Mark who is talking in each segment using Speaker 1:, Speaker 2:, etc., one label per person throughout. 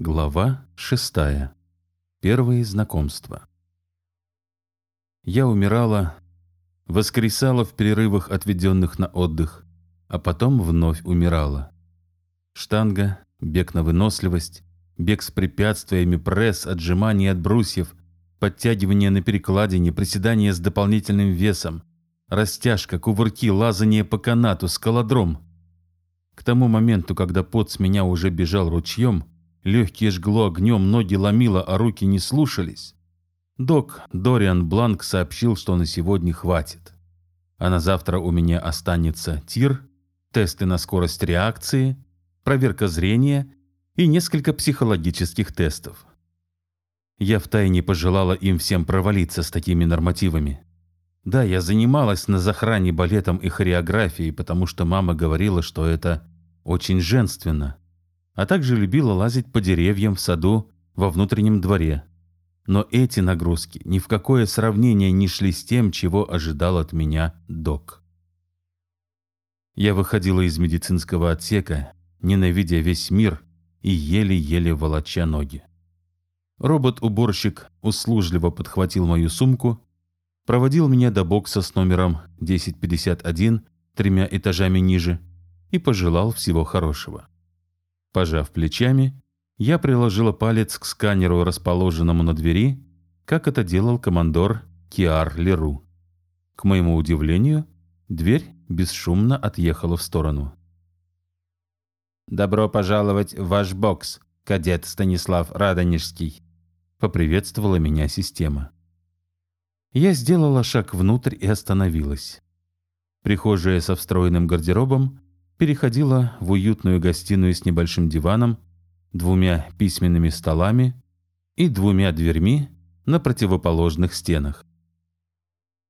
Speaker 1: Глава шестая. Первые знакомства. Я умирала, воскресала в перерывах, отведенных на отдых, а потом вновь умирала. Штанга, бег на выносливость, бег с препятствиями, пресс, отжимания от брусьев, подтягивание на перекладине, приседания с дополнительным весом, растяжка, кувырки, лазание по канату, скалодром. К тому моменту, когда пот с меня уже бежал ручьем, легкие жгло огнем, ноги ломило, а руки не слушались, док Дориан Бланк сообщил, что на сегодня хватит. А на завтра у меня останется тир, тесты на скорость реакции, проверка зрения и несколько психологических тестов. Я втайне пожелала им всем провалиться с такими нормативами. Да, я занималась на захране балетом и хореографией, потому что мама говорила, что это очень женственно, а также любила лазить по деревьям в саду во внутреннем дворе. Но эти нагрузки ни в какое сравнение не шли с тем, чего ожидал от меня док. Я выходила из медицинского отсека, ненавидя весь мир и еле-еле волоча ноги. Робот-уборщик услужливо подхватил мою сумку, проводил меня до бокса с номером 1051 тремя этажами ниже и пожелал всего хорошего. Пожав плечами, я приложила палец к сканеру, расположенному на двери, как это делал командор Киар Леру. К моему удивлению, дверь бесшумно отъехала в сторону.
Speaker 2: «Добро пожаловать в ваш бокс, кадет Станислав Радонежский», —
Speaker 1: поприветствовала меня система. Я сделала шаг внутрь и остановилась. Прихожая со встроенным гардеробом переходила в уютную гостиную с небольшим диваном, двумя письменными столами и двумя дверьми на противоположных стенах.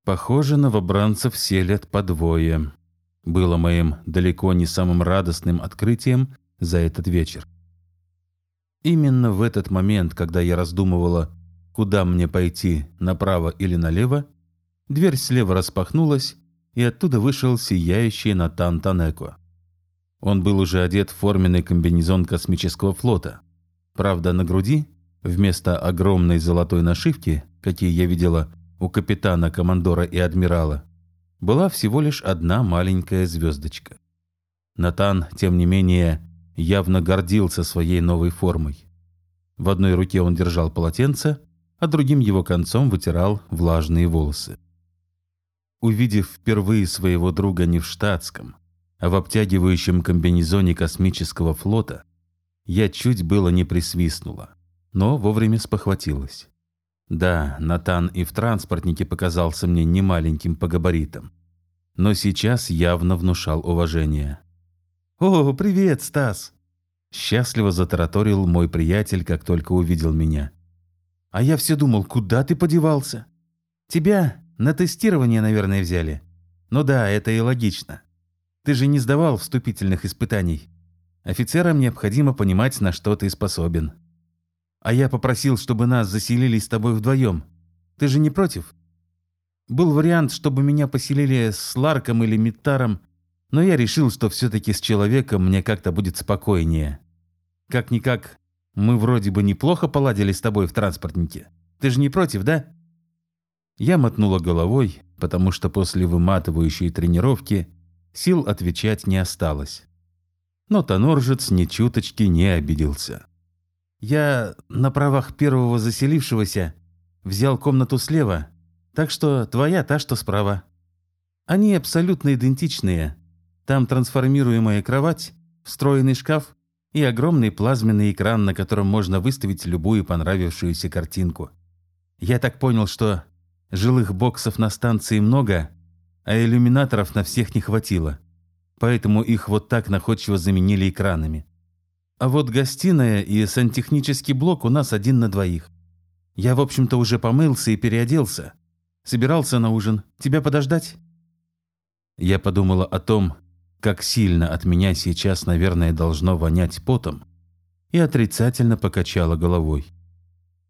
Speaker 1: Похоже, новобранцев селят по двое. Было моим далеко не самым радостным открытием за этот вечер. Именно в этот момент, когда я раздумывала, куда мне пойти, направо или налево, дверь слева распахнулась, и оттуда вышел сияющий Натан Танеко. Он был уже одет в форменный комбинезон космического флота. Правда, на груди, вместо огромной золотой нашивки, какие я видела у капитана, командора и адмирала, была всего лишь одна маленькая звездочка. Натан, тем не менее, явно гордился своей новой формой. В одной руке он держал полотенце, а другим его концом вытирал влажные волосы. Увидев впервые своего друга не в штатском, в обтягивающем комбинезоне космического флота, я чуть было не присвистнула, но вовремя спохватилась. Да, Натан и в транспортнике показался мне немаленьким по габаритам, но сейчас явно внушал уважение.
Speaker 3: «О, привет, Стас!»
Speaker 1: Счастливо затараторил мой приятель, как только увидел меня.
Speaker 3: «А я все думал, куда ты подевался? Тебя на тестирование, наверное, взяли. Ну да, это и логично. Ты же не сдавал вступительных испытаний. Офицерам необходимо понимать, на что ты способен. А я попросил, чтобы нас заселили с тобой вдвоем. Ты же не против? Был вариант, чтобы меня поселили с Ларком или Миттаром, но я решил, что все-таки с человеком мне как-то будет спокойнее. Как-никак, мы вроде бы неплохо поладили с тобой в транспортнике. Ты же не против, да?»
Speaker 1: Я мотнула головой, потому что после выматывающей тренировки сил отвечать не осталось. Но Тоноржец ни чуточки не обиделся.
Speaker 3: «Я на правах первого заселившегося взял комнату слева, так что твоя та, что справа. Они абсолютно идентичные, там трансформируемая кровать, встроенный шкаф и огромный плазменный экран, на котором можно выставить любую понравившуюся картинку. Я так понял, что жилых боксов на станции много, а иллюминаторов на всех не хватило. Поэтому их вот так находчиво заменили экранами. А вот гостиная и сантехнический блок у нас один на двоих. Я, в общем-то, уже помылся и переоделся. Собирался на ужин. Тебя подождать?
Speaker 1: Я подумала о том, как сильно от меня сейчас, наверное, должно вонять потом, и отрицательно покачала головой.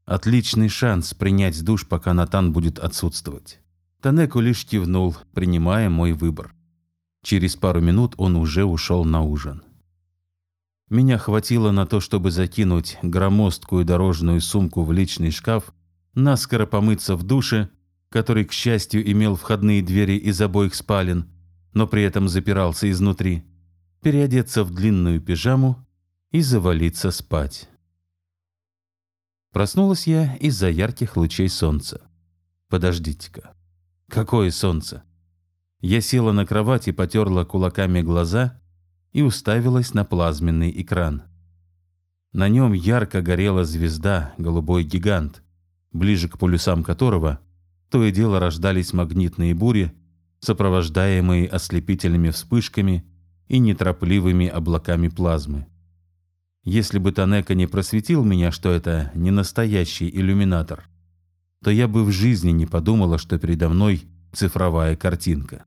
Speaker 1: Отличный шанс принять душ, пока Натан будет отсутствовать. Танеку лишь кивнул, принимая мой выбор. Через пару минут он уже ушел на ужин. Меня хватило на то, чтобы закинуть громоздкую дорожную сумку в личный шкаф, наскоро помыться в душе, который, к счастью, имел входные двери из обоих спален, но при этом запирался изнутри, переодеться в длинную пижаму и завалиться спать. Проснулась я из-за ярких лучей солнца. Подождите-ка. Какое солнце? Я села на кровать и потерла кулаками глаза и уставилась на плазменный экран. На нем ярко горела звезда, голубой гигант, ближе к полюсам которого то и дело рождались магнитные бури, сопровождаемые ослепительными вспышками и неторопливыми облаками плазмы. Если бы Танека не просветил меня, что это не настоящий иллюминатор, то я бы в жизни не подумала, что передо мной цифровая картинка.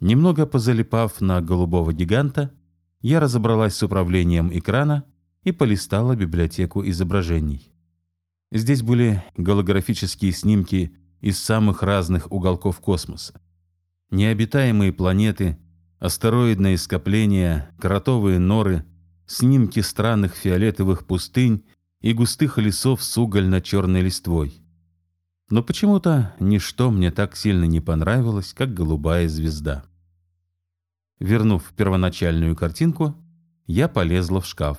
Speaker 1: Немного позалипав на голубого гиганта, я разобралась с управлением экрана и полистала библиотеку изображений. Здесь были голографические снимки из самых разных уголков космоса. Необитаемые планеты, астероидные скопления, кротовые норы, снимки странных фиолетовых пустынь и густых лесов с угольно-черной листвой. Но почему-то ничто мне так сильно не понравилось, как голубая звезда. Вернув первоначальную картинку, я полезла в шкаф.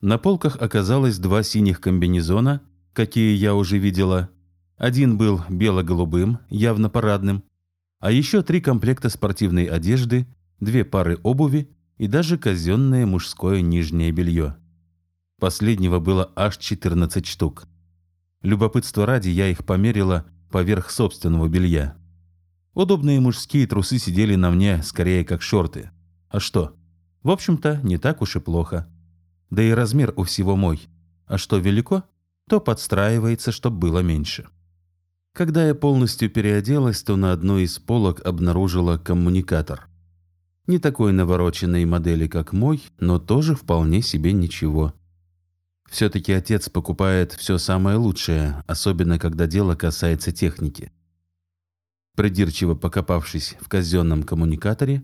Speaker 1: На полках оказалось два синих комбинезона, какие я уже видела. Один был бело-голубым, явно парадным, а еще три комплекта спортивной одежды, две пары обуви и даже казенное мужское нижнее белье. Последнего было аж 14 штук. Любопытство ради я их померила поверх собственного белья. Удобные мужские трусы сидели на мне скорее как шорты. А что? В общем-то, не так уж и плохо. Да и размер у всего мой. А что велико, то подстраивается, чтобы было меньше. Когда я полностью переоделась, то на одной из полок обнаружила коммуникатор. Не такой навороченной модели, как мой, но тоже вполне себе ничего. Все-таки отец покупает все самое лучшее, особенно когда дело касается техники. Придирчиво покопавшись в казенном коммуникаторе,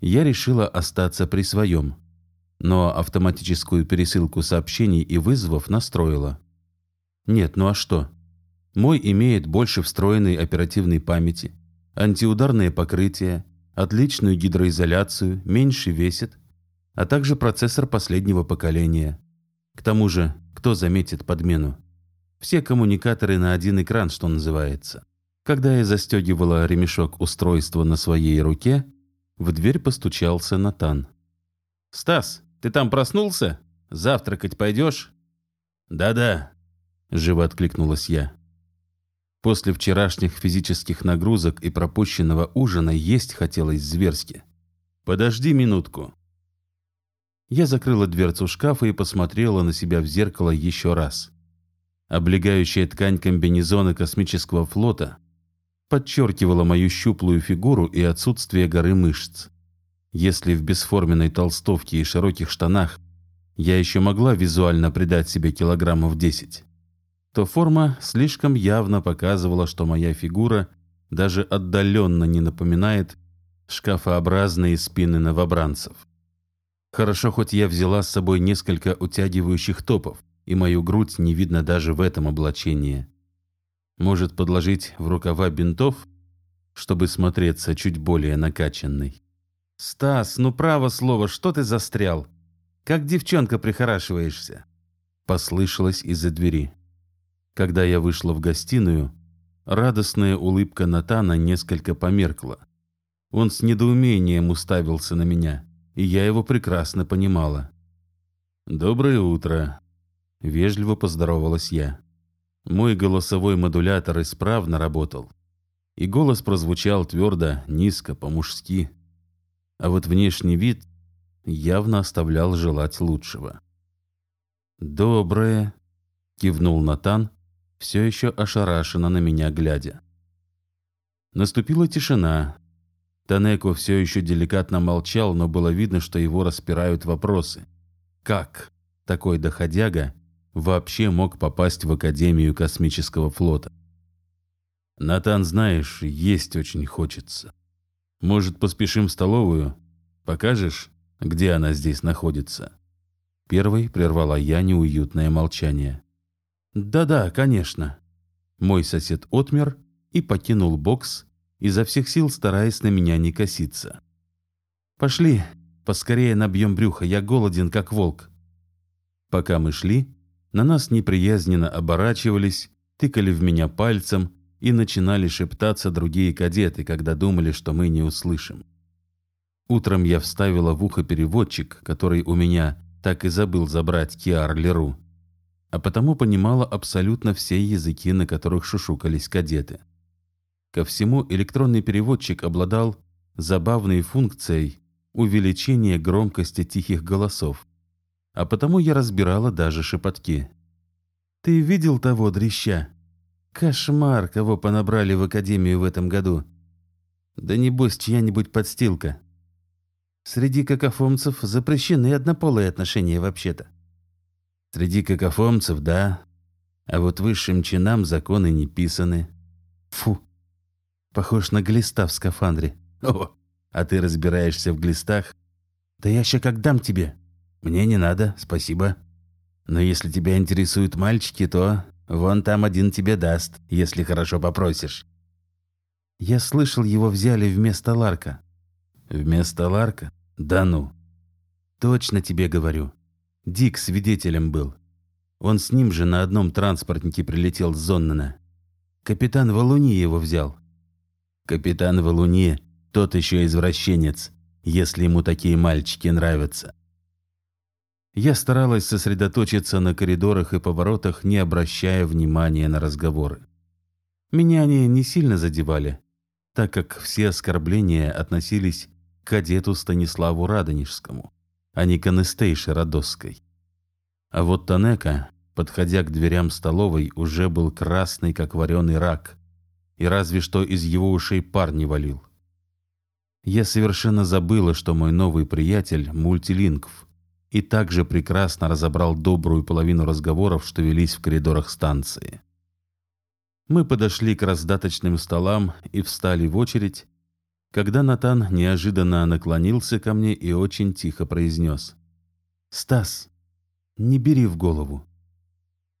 Speaker 1: я решила остаться при своем, но автоматическую пересылку сообщений и вызовов настроила. Нет, ну а что? Мой имеет больше встроенной оперативной памяти, антиударное покрытие, отличную гидроизоляцию, меньше весит, а также процессор последнего поколения. К тому же, кто заметит подмену? Все коммуникаторы на один экран, что называется. Когда я застегивала ремешок устройства на своей руке, в дверь постучался Натан. «Стас, ты там проснулся? Завтракать пойдешь?» «Да-да», — живо откликнулась я. После вчерашних физических нагрузок и пропущенного ужина есть хотелось зверски. «Подожди минутку». Я закрыла дверцу шкафа и посмотрела на себя в зеркало еще раз. Облегающая ткань комбинезона космического флота подчеркивала мою щуплую фигуру и отсутствие горы мышц. Если в бесформенной толстовке и широких штанах я еще могла визуально придать себе килограммов 10, то форма слишком явно показывала, что моя фигура даже отдаленно не напоминает шкафообразные спины новобранцев. Хорошо, хоть я взяла с собой несколько утягивающих топов, и мою грудь не видно даже в этом облачении. Может, подложить в рукава бинтов, чтобы смотреться чуть более накачанной. «Стас, ну право слово, что ты застрял? Как девчонка прихорашиваешься?» Послышалось из-за двери. Когда я вышла в гостиную, радостная улыбка Натана несколько померкла. Он с недоумением уставился на меня, и я его прекрасно понимала. «Доброе утро», — вежливо поздоровалась я. Мой голосовой модулятор исправно работал, и голос прозвучал твердо, низко, по-мужски. А вот внешний вид явно оставлял желать лучшего. «Доброе», — кивнул Натан, все еще ошарашенно на меня глядя. Наступила тишина. Танеко все еще деликатно молчал, но было видно, что его распирают вопросы. Как такой доходяга вообще мог попасть в Академию космического флота? «Натан, знаешь, есть очень хочется. Может, поспешим в столовую? Покажешь?» Где она здесь находится?» Первой прервала я неуютное молчание.
Speaker 3: «Да-да, конечно».
Speaker 1: Мой сосед отмер и покинул бокс, изо всех сил стараясь на меня не коситься.
Speaker 3: «Пошли, поскорее набьем брюхо, я голоден, как волк».
Speaker 1: Пока мы шли, на нас неприязненно оборачивались, тыкали в меня пальцем и начинали шептаться другие кадеты, когда думали, что мы не услышим. Утром я вставила в ухо переводчик, который у меня так и забыл забрать Киар Леру, а потому понимала абсолютно все языки, на которых шушукались кадеты. Ко всему электронный переводчик обладал забавной функцией увеличения громкости тихих голосов, а потому я разбирала даже шепотки.
Speaker 3: «Ты видел того дрища? Кошмар, кого понабрали в академию в этом году. Да небось, чья-нибудь подстилка. Среди какофомцев запрещены однополые отношения вообще-то.
Speaker 2: Среди какофомцев, да. А вот высшим чинам законы не писаны.
Speaker 3: Фу, похож на глиста в скафандре.
Speaker 2: О, а ты разбираешься в глистах?
Speaker 3: Да я еще как дам тебе.
Speaker 2: Мне не надо, спасибо. Но если тебя интересуют мальчики, то вон там один тебе даст, если хорошо попросишь.
Speaker 3: Я слышал, его взяли вместо Ларка.
Speaker 2: Вместо Ларка? Да ну.
Speaker 3: Точно тебе говорю. Дик свидетелем был. Он с ним же на одном транспортнике прилетел с Зоннена. Капитан Валуни его взял.
Speaker 2: Капитан Валуни тот еще извращенец, если ему такие мальчики нравятся.
Speaker 1: Я старалась сосредоточиться на коридорах и поворотах, не обращая внимания на разговоры. Меня они не сильно задевали, так как все оскорбления относились к кадету Станиславу Радонежскому, а не к Анестейше Радосской. А вот Танека, подходя к дверям столовой, уже был красный, как вареный рак, и разве что из его ушей пар не валил. Я совершенно забыла, что мой новый приятель – мультилингв, и также прекрасно разобрал добрую половину разговоров, что велись в коридорах станции. Мы подошли к раздаточным столам и встали в очередь, когда Натан неожиданно наклонился ко мне и очень тихо произнес. «Стас, не бери в голову.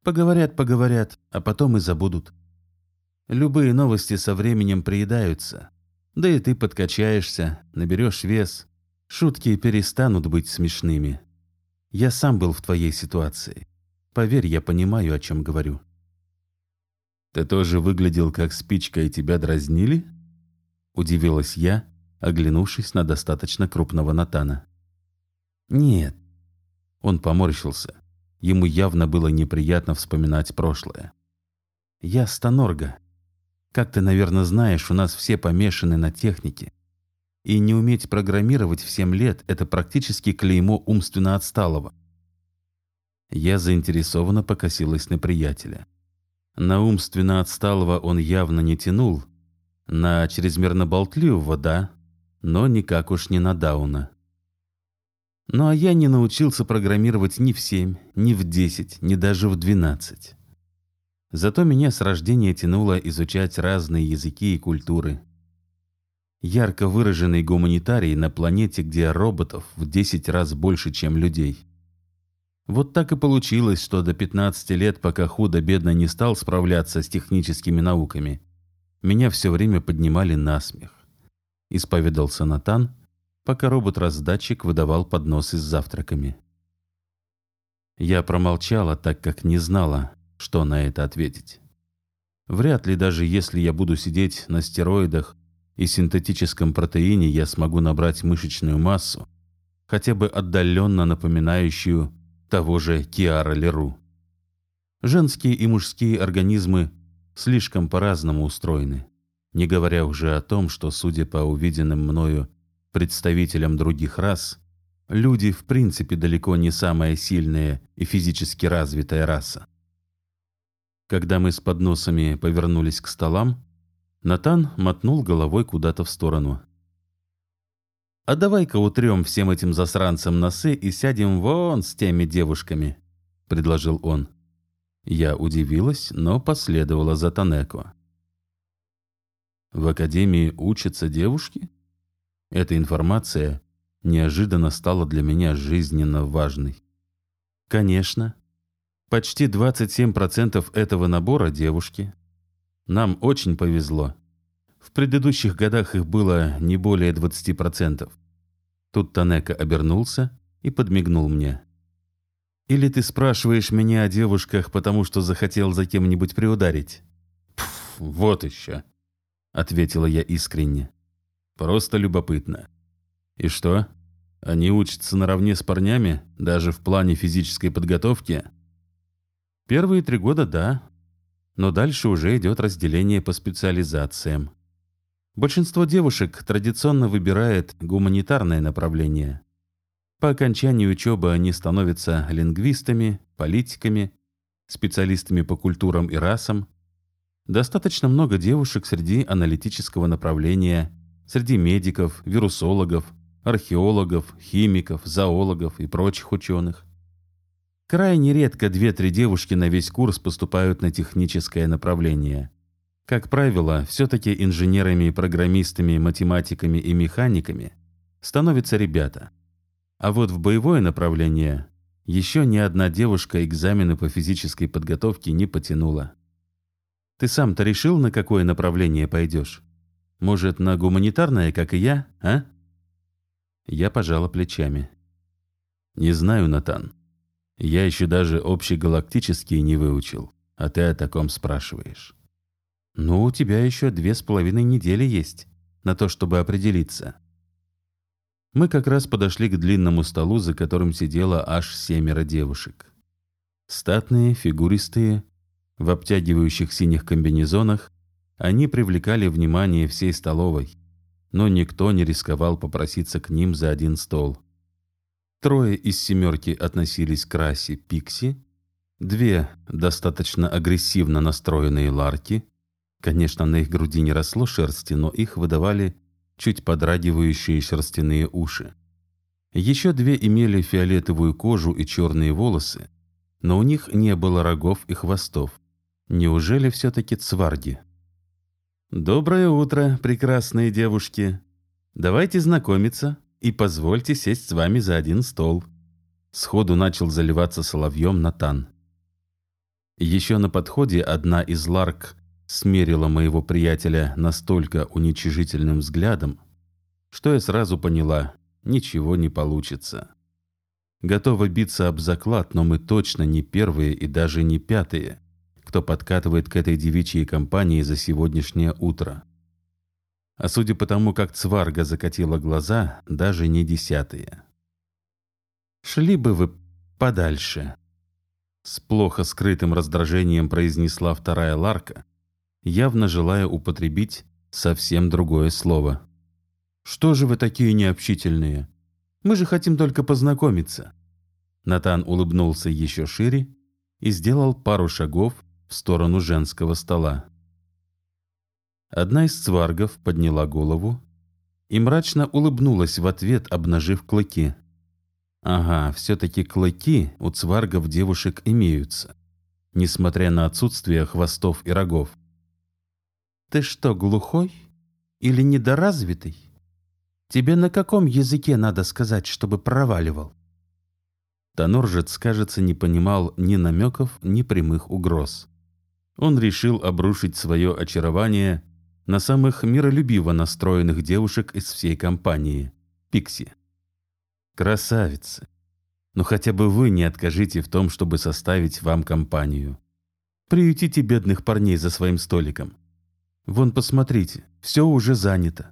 Speaker 1: Поговорят, поговорят, а потом и забудут. Любые новости со временем приедаются, да и ты подкачаешься, наберешь вес, шутки перестанут быть смешными. Я сам был в твоей ситуации. Поверь, я понимаю, о чем говорю.
Speaker 2: Ты тоже выглядел как спичка и тебя дразнили? Удивилась я, оглянувшись на достаточно крупного Натана.
Speaker 1: Нет. Он поморщился. Ему явно было неприятно вспоминать прошлое. Я Станорга. Как ты, наверное, знаешь, у нас все помешаны на технике. И не уметь программировать в 7 лет – это практически клеймо умственно отсталого. Я заинтересованно покосилась на приятеля. На умственно отсталого он явно не тянул, на чрезмерно болтливого – да, но никак уж не на Дауна. Ну а я не научился программировать ни в 7, ни в 10, ни даже в 12. Зато меня с рождения тянуло изучать разные языки и культуры – ярко выраженный гуманитарий на планете, где роботов в 10 раз больше, чем людей. Вот так и получилось, что до 15 лет, пока худо-бедно не стал справляться с техническими науками, меня все время поднимали на смех. Исповедался Натан, пока робот-раздатчик выдавал подносы с завтраками. Я промолчала, так как не знала, что на это ответить. Вряд ли даже если я буду сидеть на стероидах и синтетическом протеине я смогу набрать мышечную массу, хотя бы отдаленно напоминающую того же Киара Леру. Женские и мужские организмы слишком по-разному устроены, не говоря уже о том, что, судя по увиденным мною представителям других рас, люди в принципе далеко не самая сильная и физически развитая раса. Когда мы с подносами повернулись к столам, Натан мотнул головой куда-то в сторону. «А давай-ка утрем всем этим засранцам носы и сядем вон с теми девушками», — предложил он. Я удивилась, но последовала за Танеко. «В академии учатся девушки?» Эта информация неожиданно стала для меня жизненно важной.
Speaker 3: Конечно. Почти 27% этого набора девушки. Нам очень повезло. В предыдущих годах их было не более 20%. Тут Танека обернулся и подмигнул мне. «Или ты спрашиваешь меня о девушках, потому что захотел за кем-нибудь приударить?»
Speaker 1: «Пф, вот еще», — ответила я искренне. «Просто любопытно. И что, они учатся наравне с парнями, даже в плане физической подготовки?»
Speaker 3: «Первые три года — да, но дальше уже идет разделение по специализациям. Большинство девушек традиционно выбирает гуманитарное направление. По окончании учебы они становятся лингвистами, политиками, специалистами по культурам и расам. Достаточно много девушек среди аналитического направления, среди медиков, вирусологов, археологов, химиков, зоологов и прочих ученых. Крайне редко две-три девушки на весь курс поступают на техническое направление. Как правило, все-таки инженерами, программистами, математиками и механиками становятся ребята. А вот в боевое направление еще ни одна девушка экзамены по физической подготовке не потянула. Ты сам-то решил, на какое направление пойдешь? Может, на гуманитарное, как и я, а? Я пожала плечами.
Speaker 1: Не знаю, Натан. Я еще даже общегалактические не выучил, а ты о таком спрашиваешь.
Speaker 3: Ну, у тебя еще две с половиной недели есть на то, чтобы определиться. Мы как раз подошли к длинному столу, за которым сидело аж семеро девушек. Статные, фигуристые, в обтягивающих синих комбинезонах, они привлекали внимание всей столовой, но никто не рисковал попроситься к ним за один стол. Трое из семерки относились к расе Пикси, две достаточно агрессивно настроенные Ларки, конечно, на их груди не росло шерсти, но их выдавали чуть подрагивающие шерстяные уши. Еще две имели фиолетовую кожу и черные волосы, но у них не было рогов и хвостов. Неужели все-таки цварги? «Доброе утро, прекрасные девушки! Давайте знакомиться и позвольте сесть с вами за один стол». Сходу начал заливаться соловьем Натан. Еще на подходе одна из ларк смерила моего приятеля настолько уничижительным взглядом, что я сразу поняла, ничего не получится. Готова биться об заклад, но мы точно не первые и даже не пятые, кто подкатывает к этой девичьей компании за сегодняшнее утро. А судя по тому, как Цварга закатила глаза, даже не десятые. «Шли бы вы подальше», — с плохо скрытым раздражением произнесла вторая Ларка, явно желая употребить совсем другое слово. «Что же вы такие необщительные? Мы же хотим только познакомиться». Натан улыбнулся еще шире и сделал пару шагов в сторону женского стола. Одна из цваргов подняла голову и мрачно улыбнулась в ответ, обнажив клыки. Ага, все-таки клыки у цваргов девушек имеются, несмотря на отсутствие хвостов и рогов. Ты что, глухой? Или недоразвитый? Тебе на каком языке надо сказать, чтобы проваливал? Тоноржец, кажется, не понимал ни намеков, ни прямых угроз. Он решил обрушить свое очарование на самых миролюбиво настроенных девушек из всей компании – Пикси. Красавицы! Но хотя бы вы не откажите в том, чтобы составить вам компанию. Приютите бедных парней за своим столиком – Вон, посмотрите, все уже занято.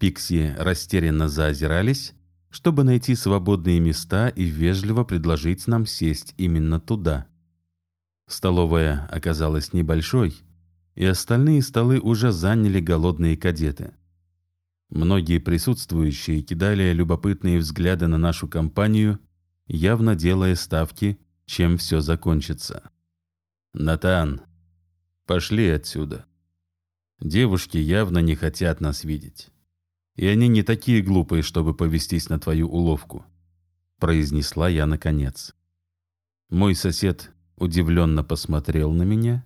Speaker 3: Пикси растерянно заозирались, чтобы найти свободные места и вежливо предложить нам сесть именно туда. Столовая оказалась небольшой, и остальные столы уже заняли голодные кадеты. Многие присутствующие кидали любопытные взгляды на нашу компанию, явно делая ставки, чем все закончится. «Натан, пошли отсюда», Девушки явно не хотят нас видеть. И они не такие глупые, чтобы повестись на твою уловку», — произнесла я наконец. Мой сосед удивленно посмотрел на меня,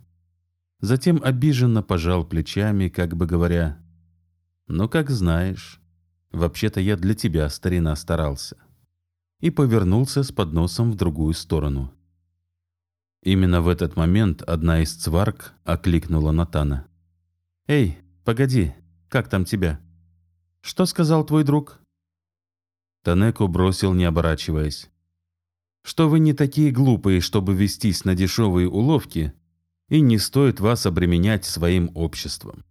Speaker 3: затем обиженно пожал плечами, как бы говоря, «Ну, как знаешь,
Speaker 1: Вообще-то я для тебя, старина, старался. И повернулся с подносом в другую сторону. Именно в этот момент одна из цварк окликнула Натана. «Эй, погоди, как там тебя? Что сказал твой друг?» Танеку бросил, не оборачиваясь. «Что вы не такие глупые, чтобы вестись на дешевые уловки, и не стоит вас обременять своим обществом.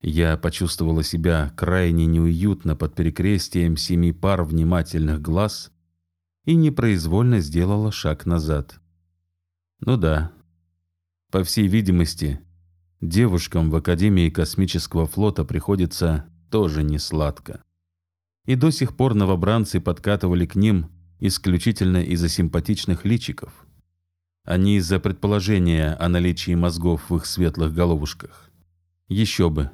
Speaker 1: Я почувствовала себя крайне неуютно под перекрестием семи пар внимательных глаз и непроизвольно сделала шаг назад. Ну да, по всей видимости, девушкам в Академии космического флота приходится тоже не сладко. И до сих пор новобранцы подкатывали к ним исключительно из-за симпатичных личиков, а не из-за предположения о наличии мозгов в их светлых головушках. Еще бы,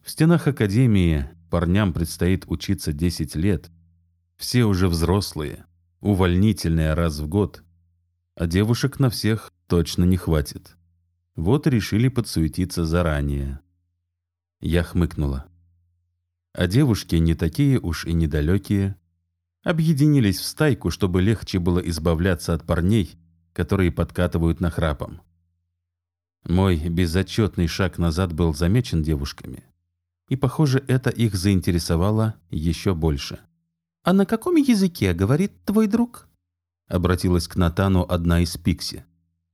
Speaker 1: в стенах академии парням предстоит учиться 10 лет. Все уже взрослые, увольнительные раз в год. А девушек на всех точно не хватит. Вот и решили подсуетиться заранее. Я хмыкнула. А девушки не такие уж и недалекие. Объединились в стайку, чтобы легче было избавляться от парней, которые подкатывают нахрапом. Мой безотчетный шаг назад был замечен девушками и, похоже, это их заинтересовало еще больше. «А на каком языке говорит твой друг?» Обратилась к Натану одна из Пикси.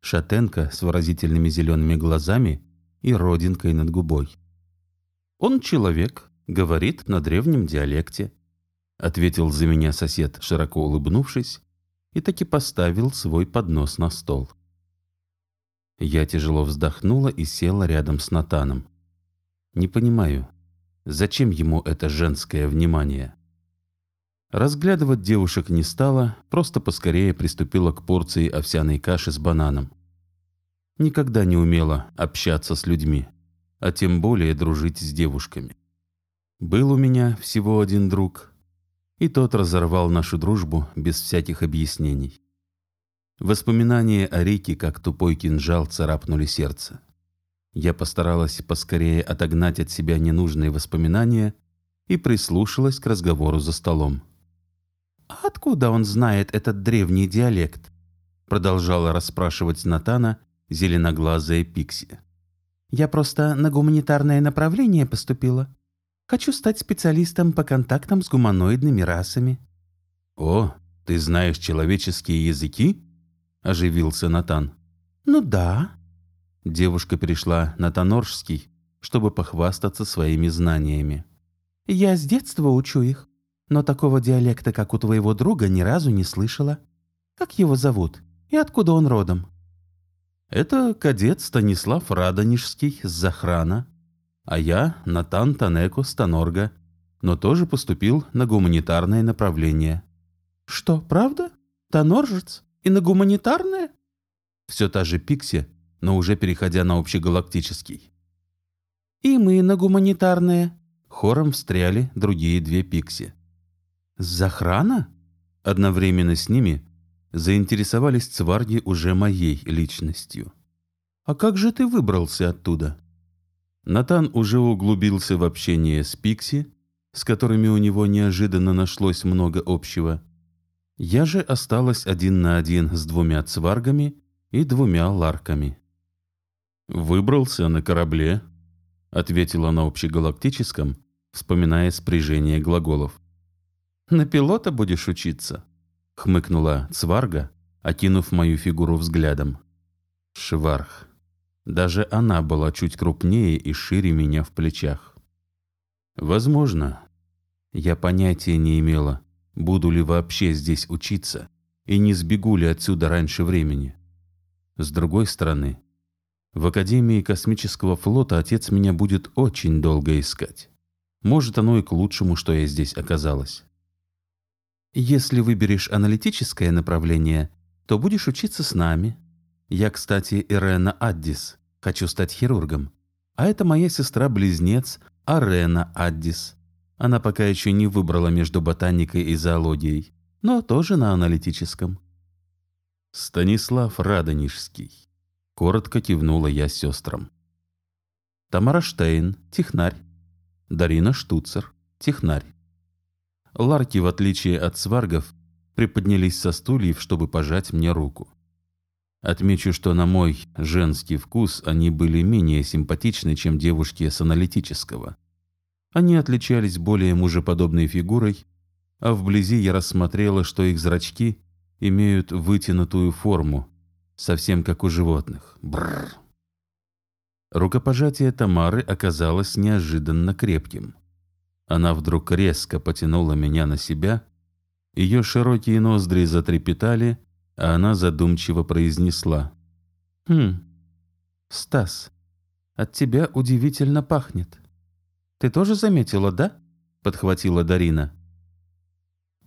Speaker 1: Шатенка с выразительными зелеными глазами и родинкой над губой. «Он человек, говорит на древнем диалекте», ответил за меня сосед, широко улыбнувшись, и таки поставил свой поднос на стол. Я тяжело вздохнула и села рядом с Натаном. Не понимаю, Зачем ему это женское внимание? Разглядывать девушек не стала, просто поскорее приступила к порции овсяной каши с бананом. Никогда не умела общаться с людьми, а тем более дружить с девушками. Был у меня всего один друг, и тот разорвал нашу дружбу без всяких объяснений. Воспоминания о Рике, как тупой кинжал, царапнули сердце. Я постаралась поскорее отогнать от себя ненужные воспоминания и прислушалась к разговору за столом. «А откуда он знает этот древний диалект?» Продолжала расспрашивать Натана зеленоглазая Пикси. «Я просто на гуманитарное направление поступила. Хочу стать специалистом по контактам с гуманоидными расами». «О, ты знаешь человеческие языки?» – оживился Натан. «Ну да», Девушка перешла на тоноржский, чтобы похвастаться своими знаниями. «Я с детства учу их, но такого диалекта, как у твоего друга, ни разу не слышала. Как его зовут и откуда он родом?» «Это кадет Станислав Радонежский с Захрана, а я Натан Танеко с Тонорга, но тоже поступил на гуманитарное направление». «Что, правда? Тоноржец? И на гуманитарное?» Все та же Пикси но уже переходя на общегалактический. «И мы на гуманитарные», — хором встряли другие две пикси. «Захрана?» Одновременно с ними заинтересовались цварги уже моей личностью. «А как же ты выбрался оттуда?» Натан уже углубился в общение с Пикси, с которыми у него неожиданно нашлось много общего. Я же осталась один на один с двумя цваргами и двумя ларками. «Выбрался на корабле», — ответила на общегалактическом, вспоминая спряжение глаголов. «На пилота будешь учиться?» — хмыкнула Цварга, окинув мою фигуру взглядом. Шварх. Даже она была чуть крупнее и шире меня в плечах. Возможно. Я понятия не имела, буду ли вообще здесь учиться и не сбегу ли отсюда раньше времени. С другой стороны, в Академии космического флота отец меня будет очень долго искать. Может, оно и к лучшему, что я здесь оказалась. Если выберешь аналитическое направление, то будешь учиться с нами. Я, кстати, Ирена Аддис, хочу стать хирургом. А это моя сестра-близнец Арена Аддис. Она пока еще не выбрала между ботаникой и зоологией, но тоже на аналитическом. Станислав Радонежский Коротко кивнула я сестрам. Тамара Штейн, технарь. Дарина Штуцер, технарь. Ларки, в отличие от сваргов, приподнялись со стульев, чтобы пожать мне руку. Отмечу, что на мой женский вкус они были менее симпатичны, чем девушки с аналитического. Они отличались более мужеподобной фигурой, а вблизи я рассмотрела, что их зрачки имеют вытянутую форму, совсем как у животных. Бррр. Рукопожатие Тамары оказалось неожиданно крепким. Она вдруг резко потянула меня на себя, ее широкие ноздри затрепетали, она задумчиво произнесла. «Хм, Стас, от тебя удивительно пахнет. Ты тоже заметила, да?» — подхватила Дарина.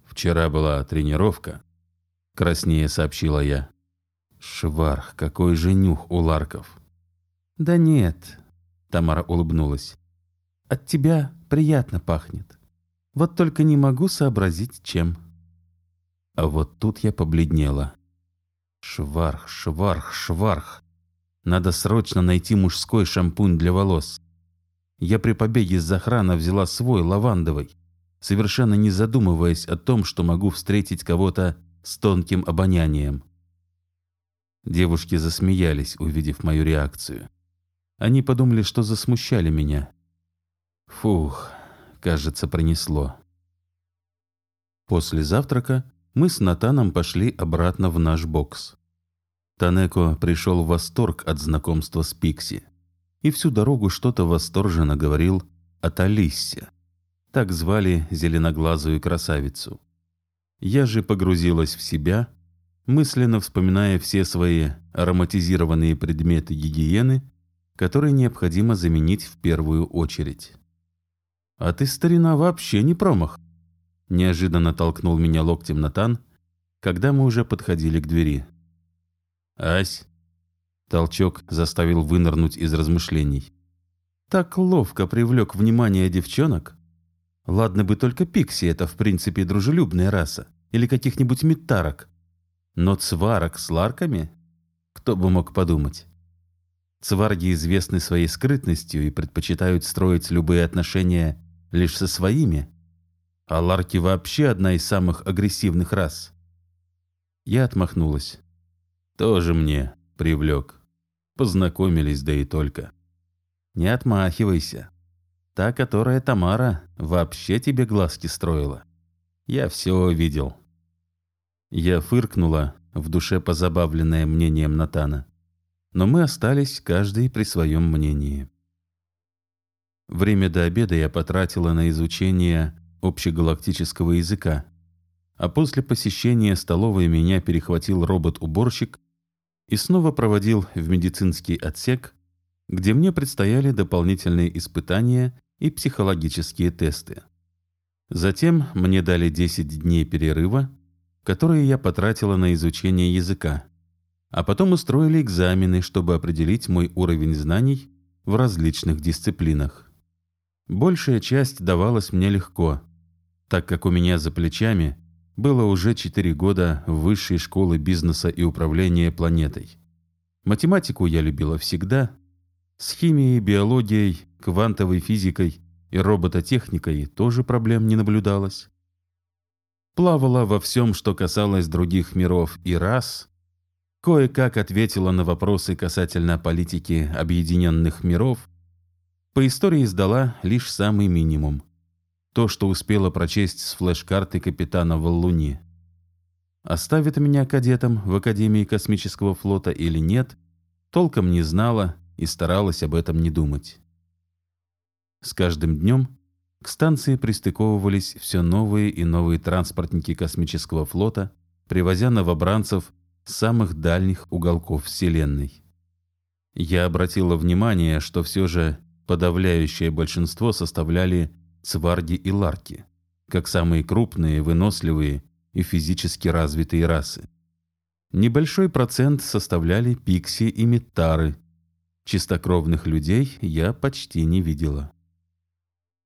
Speaker 2: «Вчера была тренировка», — краснее сообщила я. «Шварх, какой же нюх у ларков!»
Speaker 1: «Да нет», — Тамара улыбнулась. «От тебя приятно пахнет. Вот только не могу сообразить, чем».
Speaker 2: А вот тут я побледнела. Шварх, шварх, шварх. Надо срочно найти мужской шампунь для волос. Я при побеге из охраны взяла свой, лавандовый, совершенно не задумываясь о том, что могу встретить кого-то с тонким обонянием. Девушки засмеялись, увидев мою реакцию. Они подумали, что засмущали меня. Фух, кажется, пронесло. После завтрака мы с Натаном пошли обратно в наш бокс. Танеко пришел в восторг от знакомства с Пикси и всю дорогу что-то восторженно говорил о Талиссе. Так звали зеленоглазую красавицу. Я же погрузилась в себя, мысленно вспоминая все свои ароматизированные предметы гигиены, которые необходимо заменить в первую очередь. «А ты, старина, вообще не промах», Неожиданно толкнул меня локтем Натан, когда мы уже подходили к двери. «Ась!» Толчок заставил вынырнуть из размышлений. Так ловко привлек внимание девчонок. Ладно бы только Пикси, это в принципе дружелюбная раса. Или каких-нибудь метарок. Но цварок с ларками? Кто бы мог подумать. Цварги известны своей скрытностью и предпочитают строить любые отношения лишь со своими, а ларки вообще одна из самых агрессивных рас. Я отмахнулась. Тоже мне привлек. Познакомились, да и только. Не отмахивайся. Та, которая Тамара, вообще тебе глазки строила. Я все видел. Я фыркнула, в душе позабавленная мнением Натана. Но мы остались каждый при своем мнении. Время до обеда я потратила на изучение общегалактического языка. А после посещения столовой меня перехватил робот-уборщик и снова проводил в медицинский отсек, где мне предстояли дополнительные испытания и психологические тесты. Затем мне дали 10 дней перерыва, которые я потратила на изучение языка, а потом устроили экзамены, чтобы определить мой уровень знаний в различных дисциплинах. Большая часть давалась мне легко, так как у меня за плечами было уже 4 года высшей школы бизнеса и управления планетой. Математику я любила всегда. С химией, биологией, квантовой физикой и робототехникой тоже проблем не наблюдалось. Плавала во всем, что касалось других миров и рас. Кое-как ответила на вопросы касательно политики объединенных миров. По истории сдала лишь самый минимум то, что успела прочесть с флеш-карты капитана Валлуни. Оставит меня кадетом в Академии космического флота или нет, толком не знала и старалась об этом не думать. С каждым днем к станции пристыковывались все новые и новые транспортники космического флота, привозя новобранцев с самых дальних уголков Вселенной. Я обратила внимание, что все же подавляющее большинство составляли цварги и ларки, как самые крупные, выносливые и физически развитые расы. Небольшой процент составляли пикси и метары. Чистокровных людей я почти не видела.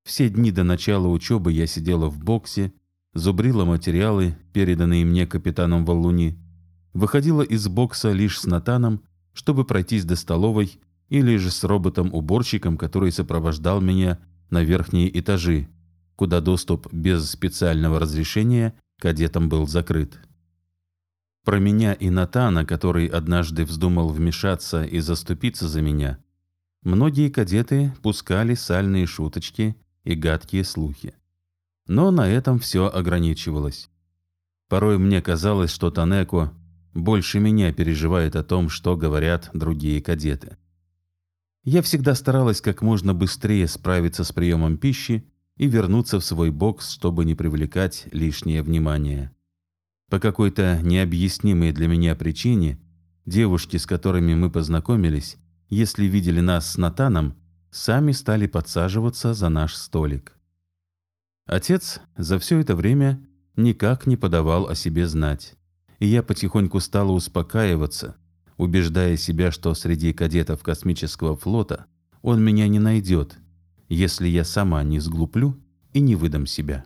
Speaker 2: Все дни до начала учебы я сидела в боксе, зубрила материалы, переданные мне капитаном Валуни, выходила из бокса лишь с Натаном, чтобы пройтись до столовой или же с роботом-уборщиком, который сопровождал меня на верхние этажи,
Speaker 1: куда доступ без специального разрешения кадетам был закрыт. Про меня и Натана, который однажды вздумал вмешаться и заступиться за меня, многие кадеты пускали сальные шуточки и гадкие слухи. Но на этом все ограничивалось. Порой мне казалось, что Танеко больше меня переживает о том, что говорят другие кадеты. Я всегда старалась как можно быстрее справиться с приемом пищи и вернуться в свой бокс, чтобы не привлекать лишнее внимание. По какой-то необъяснимой для меня причине девушки, с которыми мы познакомились, если видели нас с Натаном, сами стали подсаживаться за наш столик. Отец за все это время никак не подавал о себе знать, и я потихоньку стала успокаиваться, убеждая себя, что среди кадетов космического флота он меня не найдет, если я сама не сглуплю и не выдам себя.